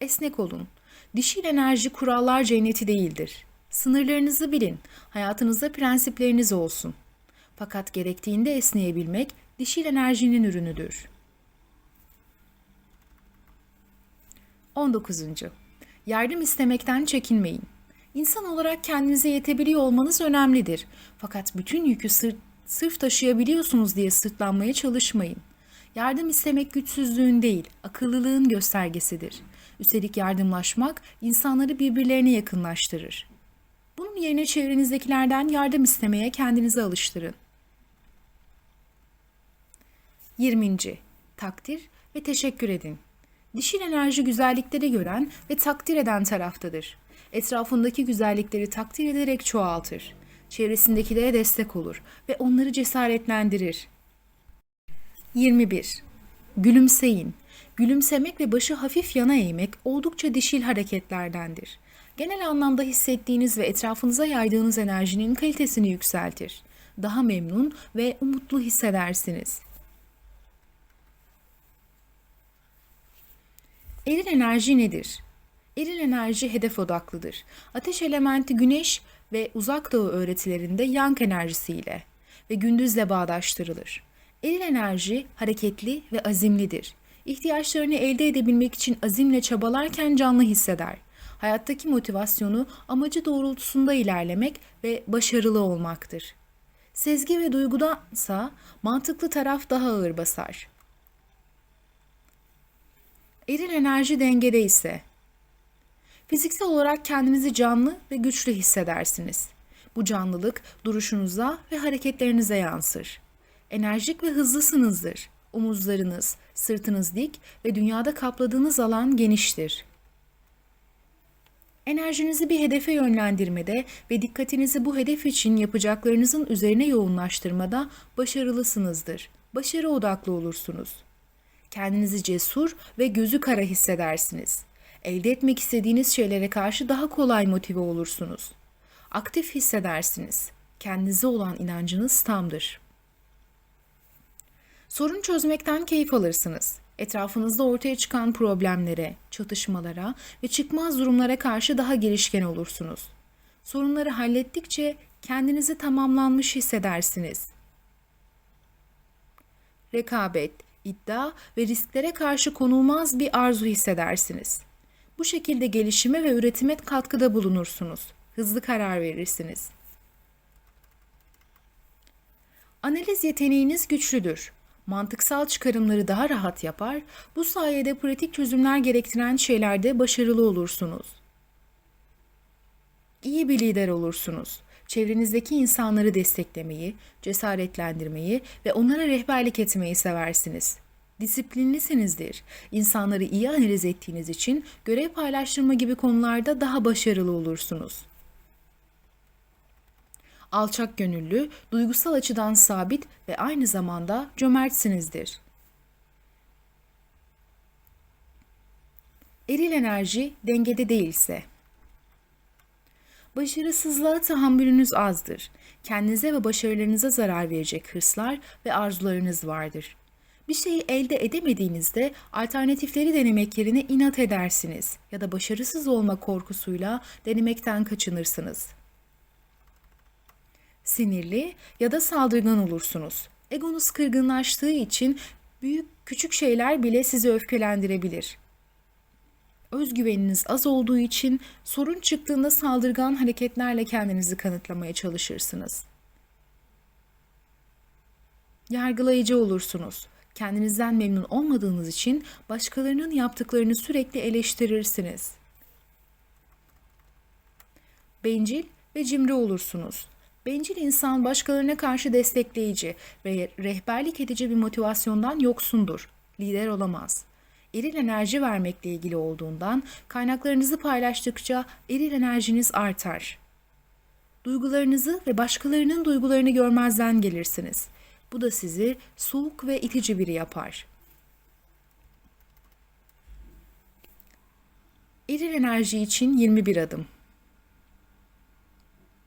Esnek olun. Dişil enerji kurallar cenneti değildir. Sınırlarınızı bilin. Hayatınızda prensipleriniz olsun. Fakat gerektiğinde esneyebilmek dişil enerjinin ürünüdür. 19. Yardım istemekten çekinmeyin. İnsan olarak kendinize yetebiliyor olmanız önemlidir. Fakat bütün yükü sırt, sırf taşıyabiliyorsunuz diye sırtlanmaya çalışmayın. Yardım istemek güçsüzlüğün değil, akıllılığın göstergesidir. Üstelik yardımlaşmak insanları birbirlerine yakınlaştırır. Bunun yerine çevrenizdekilerden yardım istemeye kendinizi alıştırın. 20. Takdir ve teşekkür edin. Dişil enerji güzellikleri gören ve takdir eden taraftadır. Etrafındaki güzellikleri takdir ederek çoğaltır. Çevresindekilere destek olur ve onları cesaretlendirir. 21. Gülümseyin. Gülümsemek ve başı hafif yana eğmek oldukça dişil hareketlerdendir. Genel anlamda hissettiğiniz ve etrafınıza yaydığınız enerjinin kalitesini yükseltir. Daha memnun ve umutlu hissedersiniz. Eril enerji nedir? Eril enerji hedef odaklıdır. Ateş elementi güneş ve uzak doğu öğretilerinde yang enerjisiyle ve gündüzle bağdaştırılır. Eril enerji hareketli ve azimlidir. İhtiyaçlarını elde edebilmek için azimle çabalarken canlı hisseder. Hayattaki motivasyonu amacı doğrultusunda ilerlemek ve başarılı olmaktır. Sezgi ve duygudansa mantıklı taraf daha ağır basar. Eril enerji dengede ise fiziksel olarak kendinizi canlı ve güçlü hissedersiniz. Bu canlılık duruşunuza ve hareketlerinize yansır. Enerjik ve hızlısınızdır. Omuzlarınız, sırtınız dik ve dünyada kapladığınız alan geniştir. Enerjinizi bir hedefe yönlendirmede ve dikkatinizi bu hedef için yapacaklarınızın üzerine yoğunlaştırmada başarılısınızdır. Başarı odaklı olursunuz. Kendinizi cesur ve gözü kara hissedersiniz. Elde etmek istediğiniz şeylere karşı daha kolay motive olursunuz. Aktif hissedersiniz. Kendinize olan inancınız tamdır. Sorun çözmekten keyif alırsınız. Etrafınızda ortaya çıkan problemlere, çatışmalara ve çıkmaz durumlara karşı daha girişken olursunuz. Sorunları hallettikçe kendinizi tamamlanmış hissedersiniz. Rekabet, iddia ve risklere karşı konulmaz bir arzu hissedersiniz. Bu şekilde gelişime ve üretime katkıda bulunursunuz. Hızlı karar verirsiniz. Analiz yeteneğiniz güçlüdür. Mantıksal çıkarımları daha rahat yapar, bu sayede pratik çözümler gerektiren şeylerde başarılı olursunuz. İyi bir lider olursunuz. Çevrenizdeki insanları desteklemeyi, cesaretlendirmeyi ve onlara rehberlik etmeyi seversiniz. Disiplinlisinizdir. İnsanları iyi analiz ettiğiniz için görev paylaştırma gibi konularda daha başarılı olursunuz. Alçak gönüllü, duygusal açıdan sabit ve aynı zamanda cömertsinizdir. Eril enerji dengede değilse Başarısızlığa tahammülünüz azdır. Kendinize ve başarılarınıza zarar verecek hırslar ve arzularınız vardır. Bir şeyi elde edemediğinizde alternatifleri denemek yerine inat edersiniz ya da başarısız olma korkusuyla denemekten kaçınırsınız. Sinirli ya da saldırgan olursunuz. Egonuz kırgınlaştığı için büyük küçük şeyler bile sizi öfkelendirebilir özgüveniniz az olduğu için sorun çıktığında saldırgan hareketlerle kendinizi kanıtlamaya çalışırsınız. Yargılayıcı olursunuz. Kendinizden memnun olmadığınız için başkalarının yaptıklarını sürekli eleştirirsiniz. Bencil ve cimri olursunuz. Bencil insan başkalarına karşı destekleyici ve rehberlik edici bir motivasyondan yoksundur. Lider olamaz eril enerji vermekle ilgili olduğundan kaynaklarınızı paylaştıkça eril enerjiniz artar. Duygularınızı ve başkalarının duygularını görmezden gelirsiniz. Bu da sizi soğuk ve itici biri yapar. Eril enerji için 21 adım.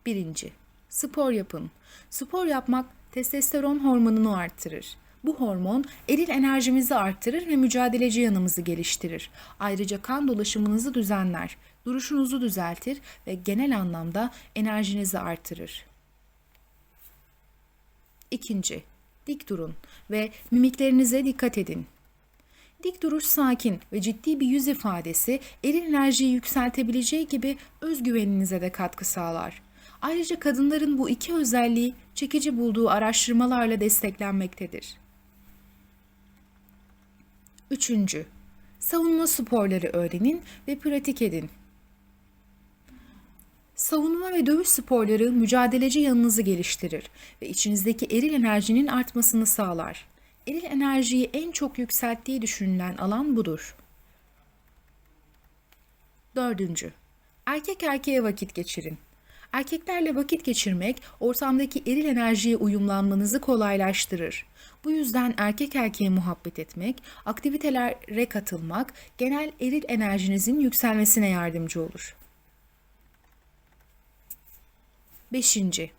1. Spor yapın. Spor yapmak testosteron hormonunu arttırır. Bu hormon eril enerjimizi arttırır ve mücadeleci yanımızı geliştirir. Ayrıca kan dolaşımınızı düzenler, duruşunuzu düzeltir ve genel anlamda enerjinizi artırır. İkinci, dik durun ve mimiklerinize dikkat edin. Dik duruş sakin ve ciddi bir yüz ifadesi eril enerjiyi yükseltebileceği gibi özgüveninize de katkı sağlar. Ayrıca kadınların bu iki özelliği çekici bulduğu araştırmalarla desteklenmektedir. Üçüncü, Savunma sporları öğrenin ve pratik edin. Savunma ve dövüş sporları mücadeleci yanınızı geliştirir ve içinizdeki eril enerjinin artmasını sağlar. Eril enerjiyi en çok yükselttiği düşünülen alan budur. Dördüncü, erkek erkeğe vakit geçirin. Erkeklerle vakit geçirmek ortamdaki eril enerjiye uyumlanmanızı kolaylaştırır. Bu yüzden erkek erkeğe muhabbet etmek, aktivitelere katılmak genel eril enerjinizin yükselmesine yardımcı olur. Beşinci,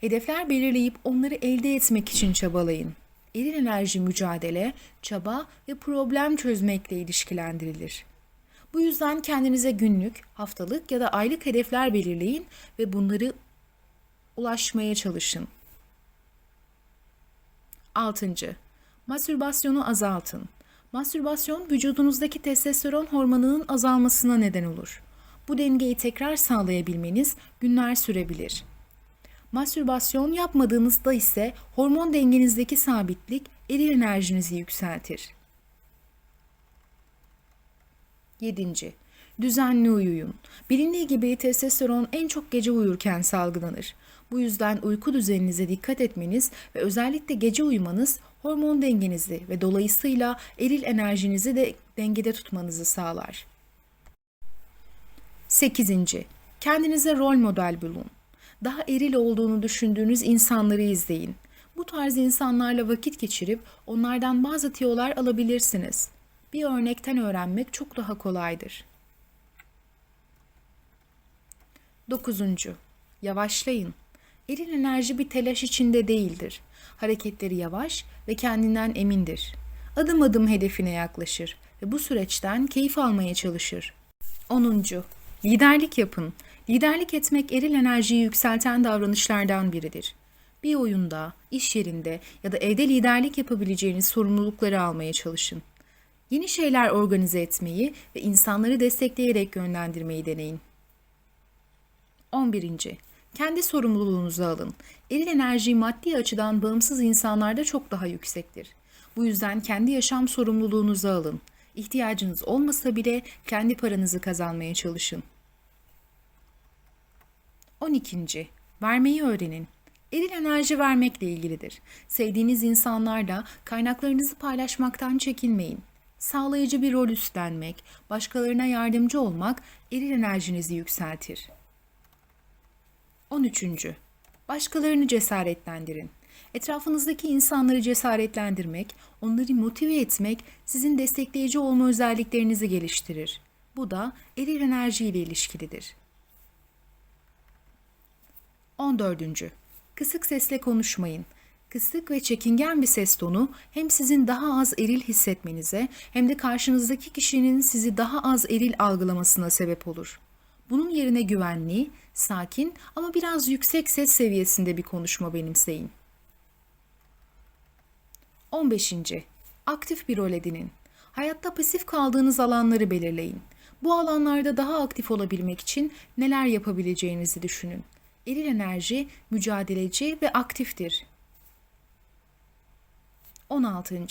hedefler belirleyip onları elde etmek için çabalayın. Eril enerji mücadele, çaba ve problem çözmekle ilişkilendirilir. Bu yüzden kendinize günlük, haftalık ya da aylık hedefler belirleyin ve bunları ulaşmaya çalışın. 6. Mastürbasyonu azaltın. Mastürbasyon vücudunuzdaki testosteron hormonunun azalmasına neden olur. Bu dengeyi tekrar sağlayabilmeniz günler sürebilir. Mastürbasyon yapmadığınızda ise hormon dengenizdeki sabitlik eril enerjinizi yükseltir. 7. Düzenli uyuyun. Bilindiği gibi testosteron en çok gece uyurken salgılanır. Bu yüzden uyku düzeninize dikkat etmeniz ve özellikle gece uyumanız hormon dengenizi ve dolayısıyla eril enerjinizi de dengede tutmanızı sağlar. 8. Kendinize rol model bulun. Daha eril olduğunu düşündüğünüz insanları izleyin. Bu tarz insanlarla vakit geçirip onlardan bazı tiyolar alabilirsiniz. Bir örnekten öğrenmek çok daha kolaydır. 9. Yavaşlayın. Eril enerji bir telaş içinde değildir. Hareketleri yavaş ve kendinden emindir. Adım adım hedefine yaklaşır ve bu süreçten keyif almaya çalışır. 10. Liderlik yapın. Liderlik etmek eril enerjiyi yükselten davranışlardan biridir. Bir oyunda, iş yerinde ya da evde liderlik yapabileceğiniz sorumlulukları almaya çalışın. Yeni şeyler organize etmeyi ve insanları destekleyerek yönlendirmeyi deneyin. 11. Kendi sorumluluğunuzu alın. Eril enerji maddi açıdan bağımsız insanlarda çok daha yüksektir. Bu yüzden kendi yaşam sorumluluğunuzu alın. İhtiyacınız olmasa bile kendi paranızı kazanmaya çalışın. 12. Vermeyi öğrenin. Eril enerji vermekle ilgilidir. Sevdiğiniz insanlarla kaynaklarınızı paylaşmaktan çekinmeyin. Sağlayıcı bir rol üstlenmek, başkalarına yardımcı olmak eril enerjinizi yükseltir. 13. Başkalarını cesaretlendirin. Etrafınızdaki insanları cesaretlendirmek, onları motive etmek sizin destekleyici olma özelliklerinizi geliştirir. Bu da eril enerji ile ilişkilidir. 14. Kısık sesle konuşmayın. Kısık ve çekingen bir ses tonu hem sizin daha az eril hissetmenize hem de karşınızdaki kişinin sizi daha az eril algılamasına sebep olur. Bunun yerine güvenli, sakin ama biraz yüksek ses seviyesinde bir konuşma benimseyin. 15. Aktif bir rol edinin. Hayatta pasif kaldığınız alanları belirleyin. Bu alanlarda daha aktif olabilmek için neler yapabileceğinizi düşünün. Eril enerji mücadeleci ve aktiftir. 16.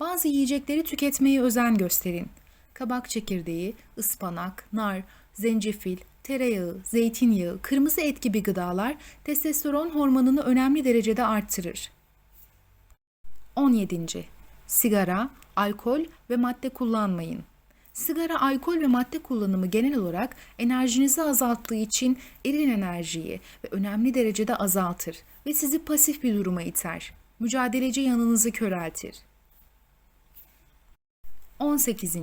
Bazı yiyecekleri tüketmeye özen gösterin. Kabak çekirdeği, ıspanak, nar, zencefil, tereyağı, zeytinyağı, kırmızı et gibi gıdalar testosteron hormonunu önemli derecede arttırır. 17. Sigara, alkol ve madde kullanmayın. Sigara, alkol ve madde kullanımı genel olarak enerjinizi azalttığı için eril enerjiyi ve önemli derecede azaltır ve sizi pasif bir duruma iter. Mücadeleci yanınızı köreltir. 18.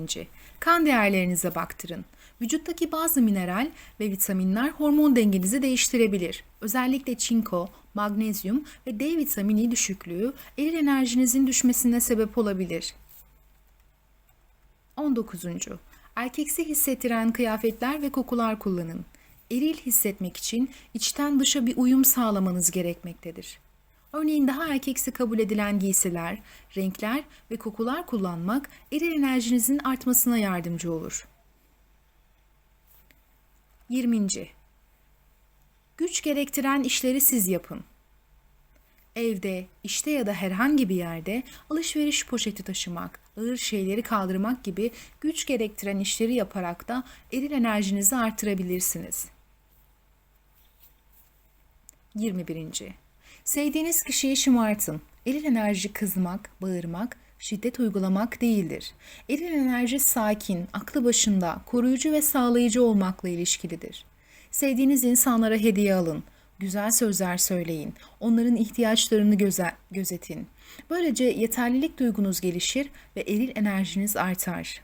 Kan değerlerinize baktırın. Vücuttaki bazı mineral ve vitaminler hormon dengenizi değiştirebilir. Özellikle çinko, magnezyum ve D vitamini düşüklüğü eril enerjinizin düşmesine sebep olabilir. 19. Erkeksi hissettiren kıyafetler ve kokular kullanın. Eril hissetmek için içten dışa bir uyum sağlamanız gerekmektedir. Örneğin daha erkeksi kabul edilen giysiler, renkler ve kokular kullanmak eril enerjinizin artmasına yardımcı olur. 20. Güç gerektiren işleri siz yapın. Evde, işte ya da herhangi bir yerde alışveriş poşeti taşımak, ağır şeyleri kaldırmak gibi güç gerektiren işleri yaparak da eril enerjinizi artırabilirsiniz. 21. Sevdiğiniz kişiyi şımartın. Eril enerji kızmak, bağırmak, şiddet uygulamak değildir. Eril enerji sakin, aklı başında, koruyucu ve sağlayıcı olmakla ilişkilidir. Sevdiğiniz insanlara hediye alın. Güzel sözler söyleyin. Onların ihtiyaçlarını göze- gözetin. Böylece yeterlilik duygunuz gelişir ve eril enerjiniz artar.